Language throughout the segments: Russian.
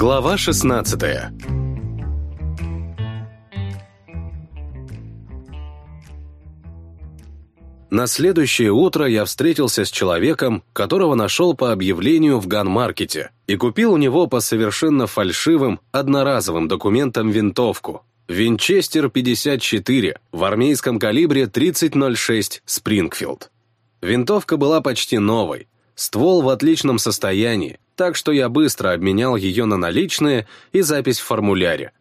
Глава 16 На следующее утро я встретился с человеком, которого нашел по объявлению в ганмаркете и купил у него по совершенно фальшивым, одноразовым документам винтовку. Винчестер 54 в армейском калибре 30.06 Спрингфилд. Винтовка была почти новой, ствол в отличном состоянии, так что я быстро обменял ее на наличные и запись в формуляре.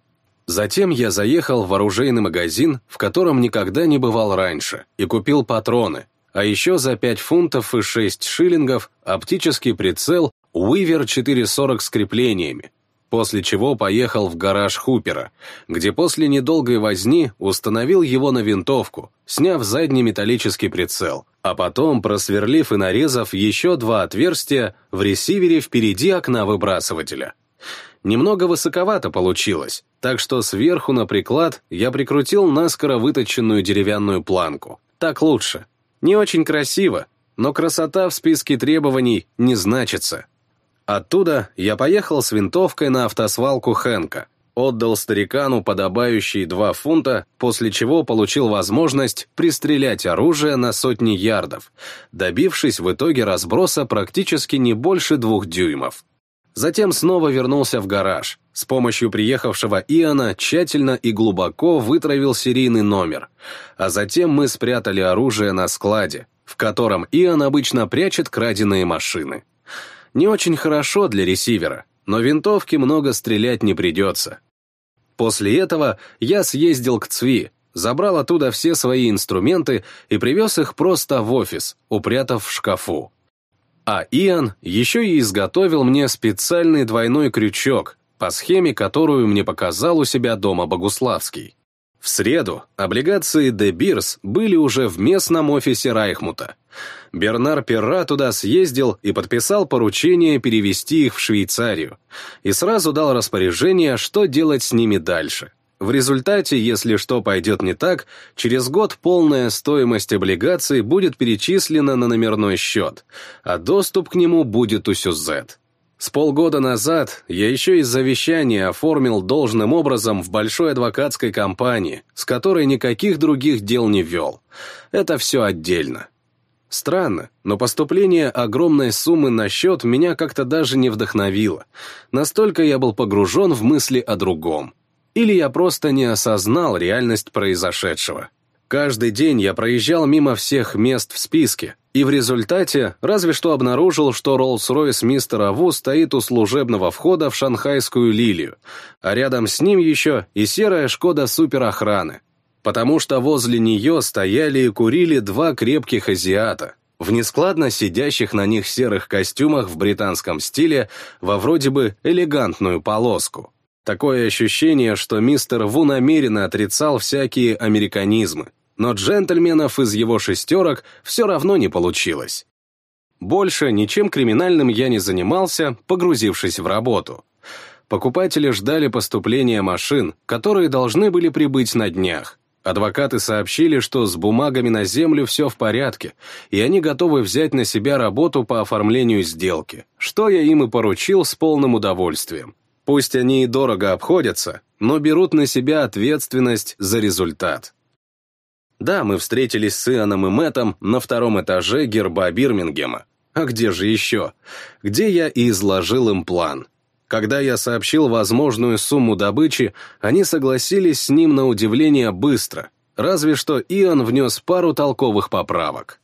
Затем я заехал в оружейный магазин, в котором никогда не бывал раньше, и купил патроны, а еще за 5 фунтов и 6 шиллингов оптический прицел Уивер 440 с креплениями, после чего поехал в гараж Хупера, где после недолгой возни установил его на винтовку, сняв задний металлический прицел, а потом просверлив и нарезав еще два отверстия в ресивере впереди окна выбрасывателя. Немного высоковато получилось, так что сверху на приклад я прикрутил наскоро выточенную деревянную планку. Так лучше. Не очень красиво, но красота в списке требований не значится. Оттуда я поехал с винтовкой на автосвалку Хэнка, отдал старикану подобающие два фунта, после чего получил возможность пристрелять оружие на сотни ярдов, добившись в итоге разброса практически не больше двух дюймов. Затем снова вернулся в гараж. С помощью приехавшего Иона тщательно и глубоко вытравил серийный номер. А затем мы спрятали оружие на складе, в котором Ион обычно прячет краденые машины. Не очень хорошо для ресивера, но винтовки много стрелять не придется. После этого я съездил к ЦВИ, забрал оттуда все свои инструменты и привез их просто в офис, упрятав в шкафу. А Иоанн еще и изготовил мне специальный двойной крючок, по схеме, которую мне показал у себя дома Богуславский. В среду облигации «Де Бирс» были уже в местном офисе Райхмута. Бернар Перра туда съездил и подписал поручение перевести их в Швейцарию, и сразу дал распоряжение, что делать с ними дальше. В результате, если что пойдет не так, через год полная стоимость облигаций будет перечислена на номерной счет, а доступ к нему будет у Сюзет. С полгода назад я еще из завещания оформил должным образом в большой адвокатской компании, с которой никаких других дел не вел. Это все отдельно. Странно, но поступление огромной суммы на счет меня как-то даже не вдохновило. Настолько я был погружен в мысли о другом или я просто не осознал реальность произошедшего. Каждый день я проезжал мимо всех мест в списке, и в результате разве что обнаружил, что Роллс-Ройс мистера Ву стоит у служебного входа в шанхайскую лилию, а рядом с ним еще и серая Шкода суперохраны, потому что возле нее стояли и курили два крепких азиата, в нескладно сидящих на них серых костюмах в британском стиле во вроде бы элегантную полоску. Такое ощущение, что мистер Ву намеренно отрицал всякие американизмы, но джентльменов из его шестерок все равно не получилось. Больше ничем криминальным я не занимался, погрузившись в работу. Покупатели ждали поступления машин, которые должны были прибыть на днях. Адвокаты сообщили, что с бумагами на землю все в порядке, и они готовы взять на себя работу по оформлению сделки, что я им и поручил с полным удовольствием. Пусть они и дорого обходятся, но берут на себя ответственность за результат. Да, мы встретились с Иоанном и Мэттом на втором этаже герба Бирмингема. А где же еще? Где я и изложил им план. Когда я сообщил возможную сумму добычи, они согласились с ним на удивление быстро, разве что Иоанн внес пару толковых поправок.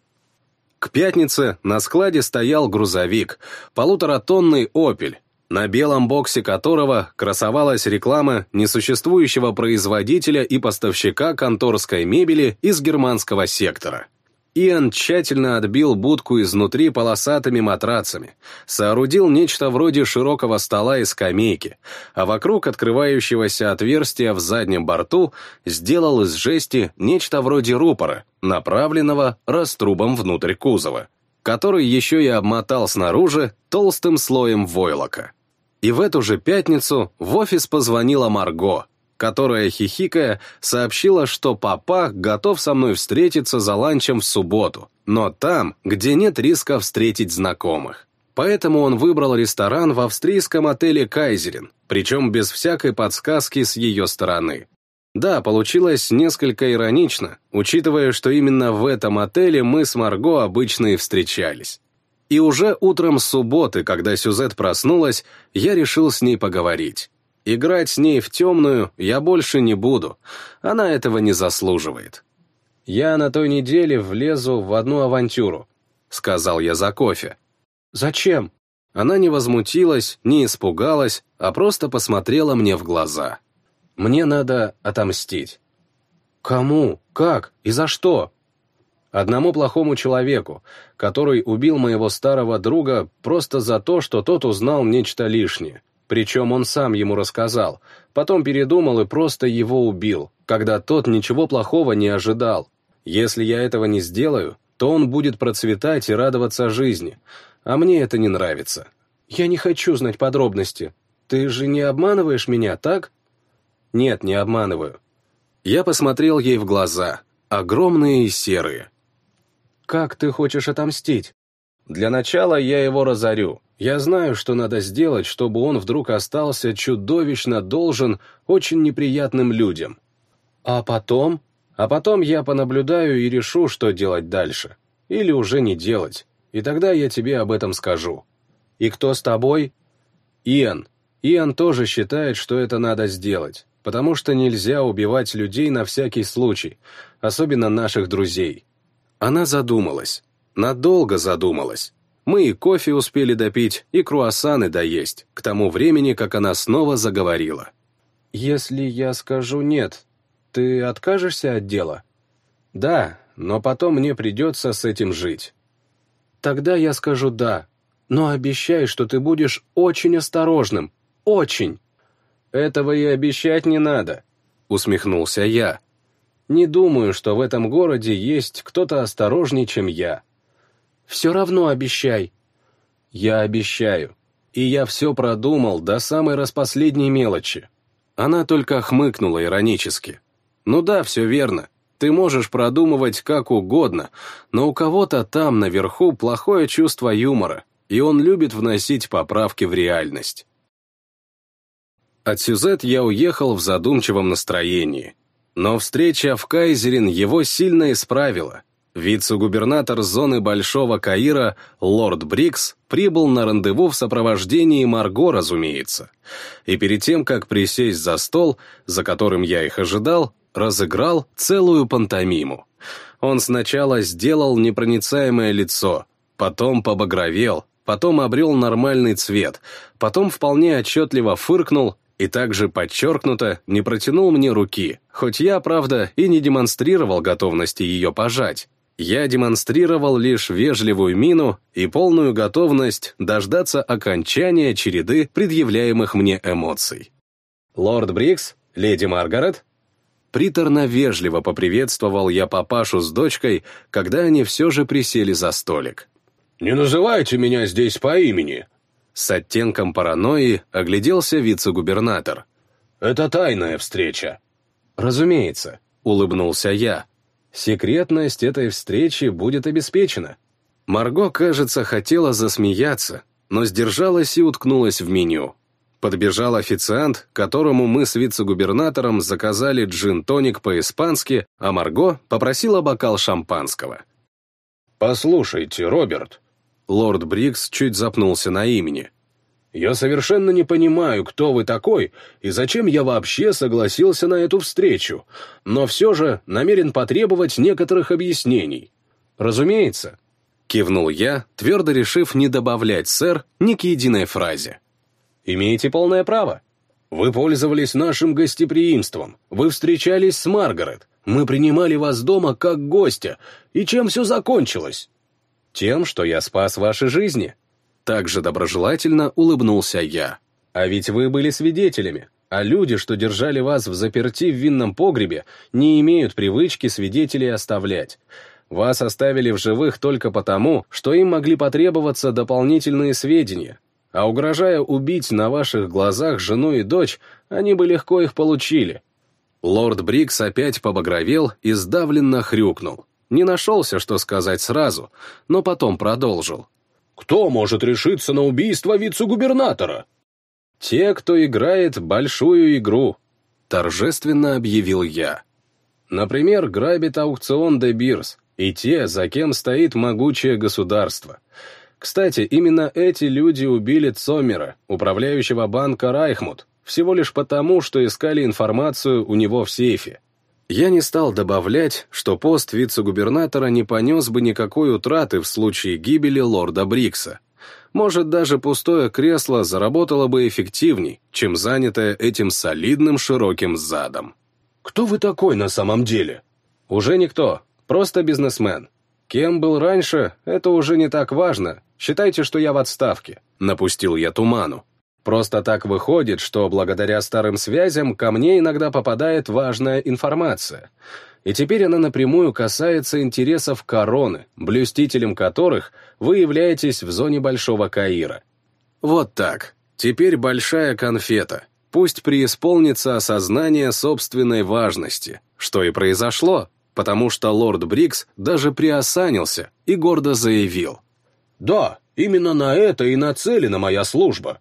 К пятнице на складе стоял грузовик, полуторатонный «Опель», на белом боксе которого красовалась реклама несуществующего производителя и поставщика конторской мебели из германского сектора. Иэн тщательно отбил будку изнутри полосатыми матрацами, соорудил нечто вроде широкого стола и скамейки, а вокруг открывающегося отверстия в заднем борту сделал из жести нечто вроде рупора, направленного раструбом внутрь кузова, который еще и обмотал снаружи толстым слоем войлока. И в эту же пятницу в офис позвонила Марго, которая, хихикая, сообщила, что папа готов со мной встретиться за ланчем в субботу, но там, где нет риска встретить знакомых. Поэтому он выбрал ресторан в австрийском отеле «Кайзерин», причем без всякой подсказки с ее стороны. Да, получилось несколько иронично, учитывая, что именно в этом отеле мы с Марго обычно и встречались. И уже утром субботы, когда Сюзет проснулась, я решил с ней поговорить. Играть с ней в темную я больше не буду, она этого не заслуживает. «Я на той неделе влезу в одну авантюру», — сказал я за кофе. «Зачем?» Она не возмутилась, не испугалась, а просто посмотрела мне в глаза. «Мне надо отомстить». «Кому? Как? И за что?» Одному плохому человеку, который убил моего старого друга просто за то, что тот узнал нечто лишнее. Причем он сам ему рассказал, потом передумал и просто его убил, когда тот ничего плохого не ожидал. Если я этого не сделаю, то он будет процветать и радоваться жизни, а мне это не нравится. Я не хочу знать подробности. Ты же не обманываешь меня, так? Нет, не обманываю. Я посмотрел ей в глаза, огромные и серые. Как ты хочешь отомстить? Для начала я его разорю. Я знаю, что надо сделать, чтобы он вдруг остался чудовищно должен очень неприятным людям. А потом? А потом я понаблюдаю и решу, что делать дальше. Или уже не делать и тогда я тебе об этом скажу. И кто с тобой? Иэн. Иэн тоже считает, что это надо сделать, потому что нельзя убивать людей на всякий случай, особенно наших друзей. Она задумалась. Надолго задумалась. Мы и кофе успели допить, и круассаны доесть, к тому времени, как она снова заговорила. «Если я скажу «нет», ты откажешься от дела?» «Да, но потом мне придется с этим жить. Тогда я скажу «да». Но обещай, что ты будешь очень осторожным. Очень. Этого и обещать не надо, усмехнулся я. Не думаю, что в этом городе есть кто-то осторожнее, чем я. Все равно обещай. Я обещаю. И я все продумал до самой распоследней мелочи. Она только хмыкнула иронически. Ну да, все верно. Ты можешь продумывать как угодно, но у кого-то там наверху плохое чувство юмора, и он любит вносить поправки в реальность. От Сюзет я уехал в задумчивом настроении. Но встреча в Кайзерин его сильно исправила. Вице-губернатор зоны Большого Каира, лорд Брикс, прибыл на рандеву в сопровождении Марго, разумеется. И перед тем, как присесть за стол, за которым я их ожидал, разыграл целую пантомиму. Он сначала сделал непроницаемое лицо, потом побагровел, потом обрел нормальный цвет, потом вполне отчетливо фыркнул и также подчеркнуто не протянул мне руки, хоть я, правда, и не демонстрировал готовности ее пожать. Я демонстрировал лишь вежливую мину и полную готовность дождаться окончания череды предъявляемых мне эмоций. «Лорд Брикс? Леди Маргарет?» Приторно-вежливо поприветствовал я папашу с дочкой, когда они все же присели за столик. «Не называйте меня здесь по имени!» С оттенком паранойи огляделся вице-губернатор. «Это тайная встреча». «Разумеется», — улыбнулся я. «Секретность этой встречи будет обеспечена». Марго, кажется, хотела засмеяться, но сдержалась и уткнулась в меню. Подбежал официант, которому мы с вице-губернатором заказали джин-тоник по-испански, а Марго попросила бокал шампанского. «Послушайте, Роберт», — лорд Брикс чуть запнулся на имени, «я совершенно не понимаю, кто вы такой и зачем я вообще согласился на эту встречу, но все же намерен потребовать некоторых объяснений». «Разумеется», — кивнул я, твердо решив не добавлять «сэр» ни к единой фразе. Имеете полное право. Вы пользовались нашим гостеприимством. Вы встречались с Маргарет. Мы принимали вас дома как гостя. И чем все закончилось? Тем, что я спас ваши жизни. Также доброжелательно улыбнулся я. А ведь вы были свидетелями. А люди, что держали вас в заперти в винном погребе, не имеют привычки свидетелей оставлять. Вас оставили в живых только потому, что им могли потребоваться дополнительные сведения, а угрожая убить на ваших глазах жену и дочь, они бы легко их получили. Лорд Брикс опять побагровел и сдавленно хрюкнул. Не нашелся, что сказать сразу, но потом продолжил. Кто может решиться на убийство вице-губернатора?» «Те, кто играет большую игру», — торжественно объявил я. «Например, грабит аукцион де Бирс, и те, за кем стоит могучее государство. Кстати, именно эти люди убили Цомера, управляющего банка Райхмут, всего лишь потому, что искали информацию у него в сейфе. Я не стал добавлять, что пост вице-губернатора не понес бы никакой утраты в случае гибели лорда Брикса. Может, даже пустое кресло заработало бы эффективней, чем занятое этим солидным широким задом. «Кто вы такой на самом деле?» «Уже никто, просто бизнесмен. Кем был раньше, это уже не так важно. Считайте, что я в отставке», — напустил я туману. Просто так выходит, что благодаря старым связям ко мне иногда попадает важная информация. И теперь она напрямую касается интересов короны, блюстителем которых вы являетесь в зоне Большого Каира. Вот так. Теперь большая конфета. Пусть преисполнится осознание собственной важности, что и произошло, потому что лорд Брикс даже приосанился и гордо заявил. «Да, именно на это и нацелена моя служба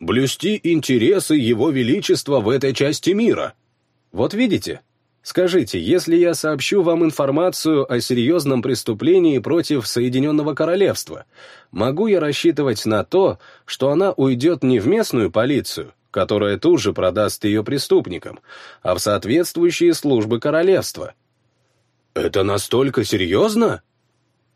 блюсти интересы Его Величества в этой части мира. Вот видите? Скажите, если я сообщу вам информацию о серьезном преступлении против Соединенного Королевства, могу я рассчитывать на то, что она уйдет не в местную полицию, которая тут же продаст ее преступникам, а в соответствующие службы королевства? «Это настолько серьезно?»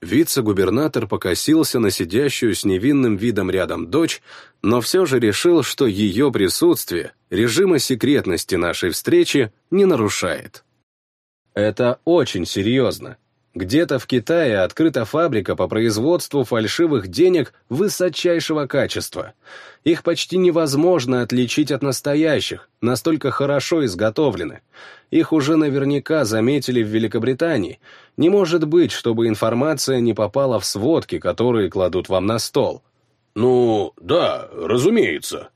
Вице-губернатор покосился на сидящую с невинным видом рядом дочь, но все же решил, что ее присутствие режима секретности нашей встречи не нарушает. Это очень серьезно. Где-то в Китае открыта фабрика по производству фальшивых денег высочайшего качества. Их почти невозможно отличить от настоящих, настолько хорошо изготовлены. Их уже наверняка заметили в Великобритании. Не может быть, чтобы информация не попала в сводки, которые кладут вам на стол. «Ну, да, разумеется».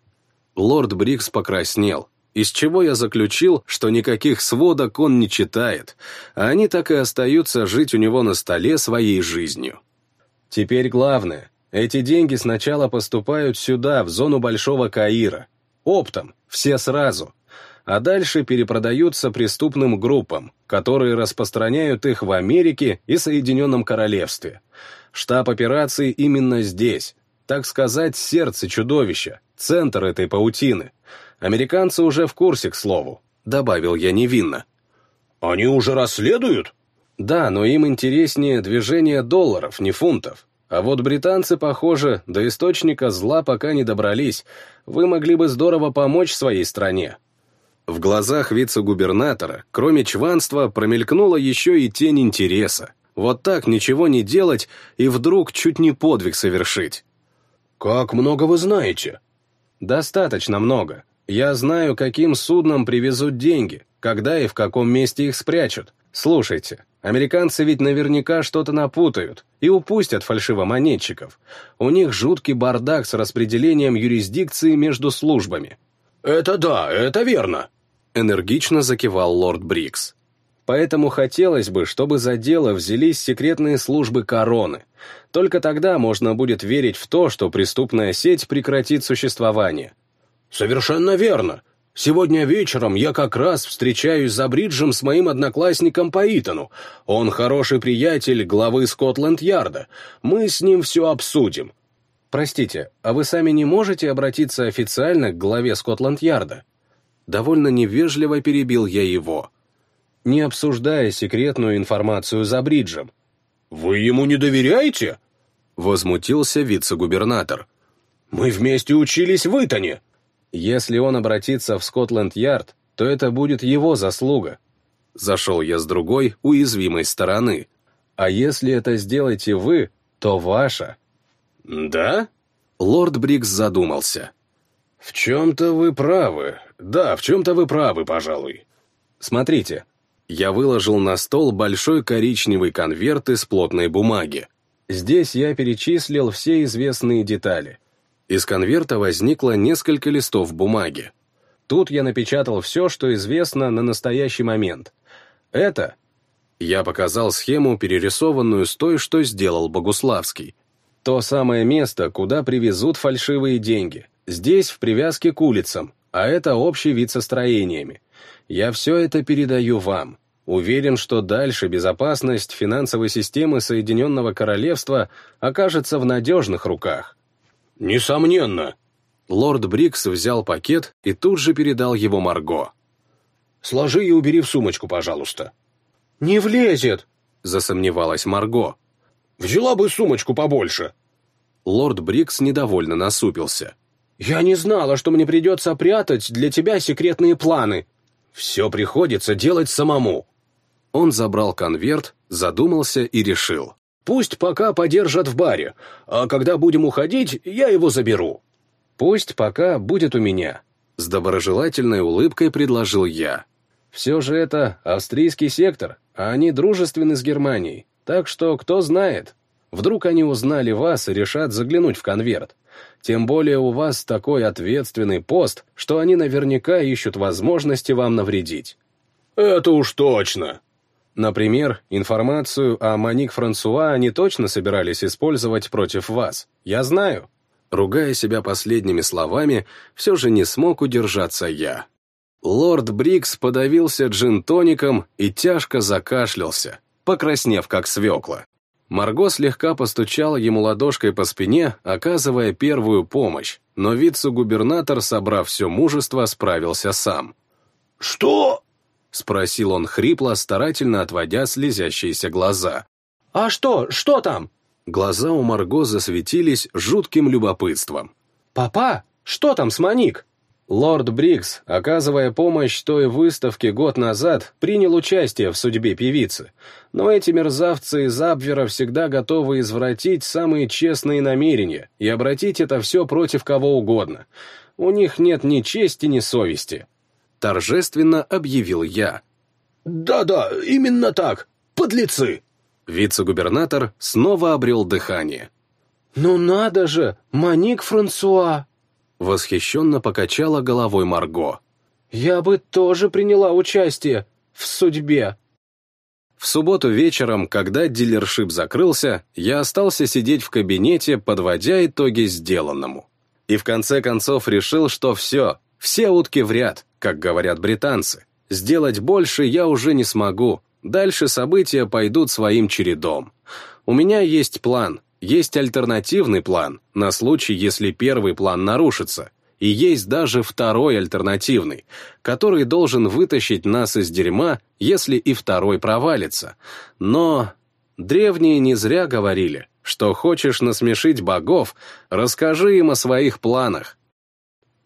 Лорд Брикс покраснел, из чего я заключил, что никаких сводок он не читает, а они так и остаются жить у него на столе своей жизнью. Теперь главное, эти деньги сначала поступают сюда, в зону Большого Каира, оптом, все сразу, а дальше перепродаются преступным группам, которые распространяют их в Америке и Соединенном Королевстве. Штаб операции именно здесь, так сказать, сердце чудовища, центр этой паутины — Американцы уже в курсе, к слову», — добавил я невинно. «Они уже расследуют?» «Да, но им интереснее движение долларов, не фунтов. А вот британцы, похоже, до источника зла пока не добрались. Вы могли бы здорово помочь своей стране». В глазах вице-губернатора, кроме чванства, промелькнула еще и тень интереса. Вот так ничего не делать и вдруг чуть не подвиг совершить. «Как много вы знаете?» «Достаточно много. Я знаю, каким судном привезут деньги, когда и в каком месте их спрячут. Слушайте, американцы ведь наверняка что-то напутают и упустят фальшивомонетчиков. У них жуткий бардак с распределением юрисдикции между службами. «Это да, это верно», — энергично закивал лорд Брикс. Поэтому хотелось бы, чтобы за дело взялись секретные службы короны. Только тогда можно будет верить в то, что преступная сеть прекратит существование. «Совершенно верно. Сегодня вечером я как раз встречаюсь за Бриджем с моим одноклассником по Итану. Он хороший приятель главы Скотланд-Ярда. Мы с ним все обсудим». «Простите, а вы сами не можете обратиться официально к главе Скотланд-Ярда?» Довольно невежливо перебил я его, не обсуждая секретную информацию за Бриджем. «Вы ему не доверяете?» Возмутился вице-губернатор. «Мы вместе учились в Итане». Если он обратится в Скотленд-Ярд, то это будет его заслуга. Зашел я с другой, уязвимой стороны. А если это сделаете вы, то ваша. Да? Лорд Брикс задумался. В чем-то вы правы. Да, в чем-то вы правы, пожалуй. Смотрите. Я выложил на стол большой коричневый конверт из плотной бумаги. Здесь я перечислил все известные детали. Из конверта возникло несколько листов бумаги. Тут я напечатал все, что известно на настоящий момент. Это... Я показал схему, перерисованную с той, что сделал Богуславский. То самое место, куда привезут фальшивые деньги. Здесь в привязке к улицам, а это общий вид со строениями. Я все это передаю вам. Уверен, что дальше безопасность финансовой системы Соединенного Королевства окажется в надежных руках. «Несомненно!» Лорд Брикс взял пакет и тут же передал его Марго. «Сложи и убери в сумочку, пожалуйста». «Не влезет!» — засомневалась Марго. «Взяла бы сумочку побольше!» Лорд Брикс недовольно насупился. «Я не знала, что мне придется прятать для тебя секретные планы. Все приходится делать самому». Он забрал конверт, задумался и решил. «Пусть пока подержат в баре, а когда будем уходить, я его заберу». «Пусть пока будет у меня», — с доброжелательной улыбкой предложил я. «Все же это австрийский сектор, а они дружественны с Германией, так что кто знает. Вдруг они узнали вас и решат заглянуть в конверт. Тем более у вас такой ответственный пост, что они наверняка ищут возможности вам навредить». «Это уж точно», Например, информацию о Маник Франсуа они точно собирались использовать против вас. Я знаю ругая себя последними словами, все же не смог удержаться я. Лорд Брикс подавился джин-тоником и тяжко закашлялся, покраснев как свекла. Марго слегка постучала ему ладошкой по спине, оказывая первую помощь, но вице-губернатор, собрав все мужество, справился сам. «Что?» — спросил он хрипло, старательно отводя слезящиеся глаза. «А что? Что там?» Глаза у Марго засветились жутким любопытством. «Папа, что там с Моник?» Лорд Брикс, оказывая помощь той выставке год назад, принял участие в судьбе певицы. Но эти мерзавцы из Абвера всегда готовы извратить самые честные намерения и обратить это все против кого угодно. У них нет ни чести, ни совести. Торжественно объявил я. «Да-да, именно так, подлецы!» Вице-губернатор снова обрел дыхание. «Ну надо же, Маник Франсуа!» Восхищенно покачала головой Марго. «Я бы тоже приняла участие в судьбе!» В субботу вечером, когда дилершип закрылся, я остался сидеть в кабинете, подводя итоги сделанному. И в конце концов решил, что все, все утки в ряд, как говорят британцы. Сделать больше я уже не смогу, Дальше события пойдут своим чередом. У меня есть план, есть альтернативный план, на случай, если первый план нарушится, и есть даже второй альтернативный, который должен вытащить нас из дерьма, если и второй провалится. Но древние не зря говорили, что хочешь насмешить богов, расскажи им о своих планах.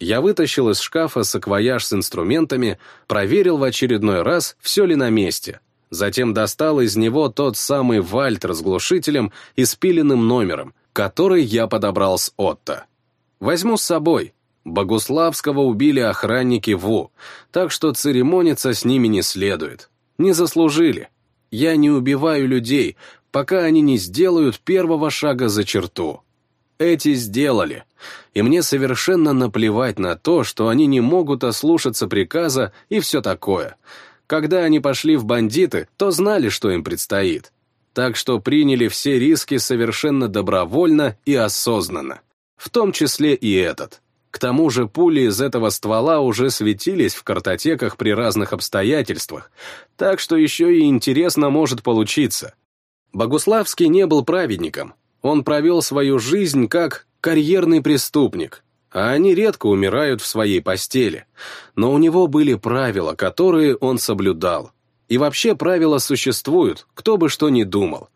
Я вытащил из шкафа саквояж с инструментами, проверил в очередной раз, все ли на месте — Затем достал из него тот самый Вальтер с глушителем и спиленным номером, который я подобрал с Отто. Возьму с собой. Богуславского убили охранники ВУ, так что церемониться с ними не следует. Не заслужили. Я не убиваю людей, пока они не сделают первого шага за черту. Эти сделали. И мне совершенно наплевать на то, что они не могут ослушаться приказа и все такое. Когда они пошли в бандиты, то знали, что им предстоит. Так что приняли все риски совершенно добровольно и осознанно. В том числе и этот. К тому же пули из этого ствола уже светились в картотеках при разных обстоятельствах, так что еще и интересно может получиться. Богуславский не был праведником. Он провел свою жизнь как карьерный преступник, а они редко умирают в своей постели. Но у него были правила, которые он соблюдал. И вообще правила существуют, кто бы что ни думал.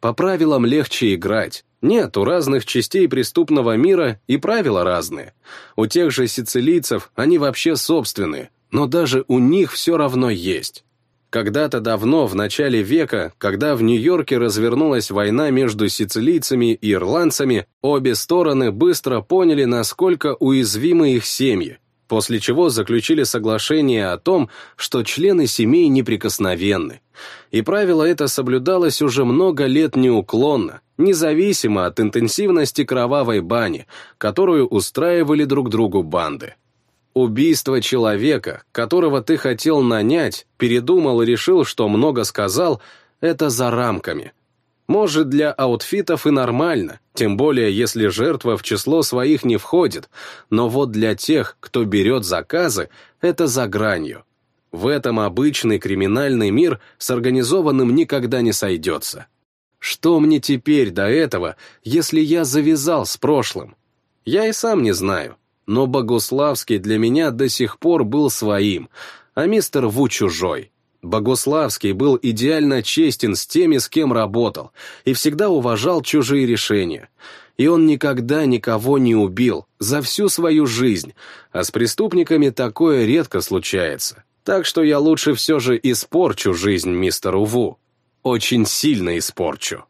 По правилам легче играть. Нет, у разных частей преступного мира и правила разные. У тех же сицилийцев они вообще собственные, но даже у них все равно есть. Когда-то давно, в начале века, когда в Нью-Йорке развернулась война между сицилийцами и ирландцами, обе стороны быстро поняли, насколько уязвимы их семьи, после чего заключили соглашение о том, что члены семей неприкосновенны. И правило это соблюдалось уже много лет неуклонно, независимо от интенсивности кровавой бани, которую устраивали друг другу банды. Убийство человека, которого ты хотел нанять, передумал и решил, что много сказал, это за рамками. Может, для аутфитов и нормально, тем более, если жертва в число своих не входит, но вот для тех, кто берет заказы, это за гранью. В этом обычный криминальный мир с организованным никогда не сойдется. Что мне теперь до этого, если я завязал с прошлым? Я и сам не знаю, но Богуславский для меня до сих пор был своим, а мистер Ву чужой. Богуславский был идеально честен с теми, с кем работал, и всегда уважал чужие решения. И он никогда никого не убил за всю свою жизнь, а с преступниками такое редко случается. Так что я лучше все же испорчу жизнь мистеру Ву. Очень сильно испорчу.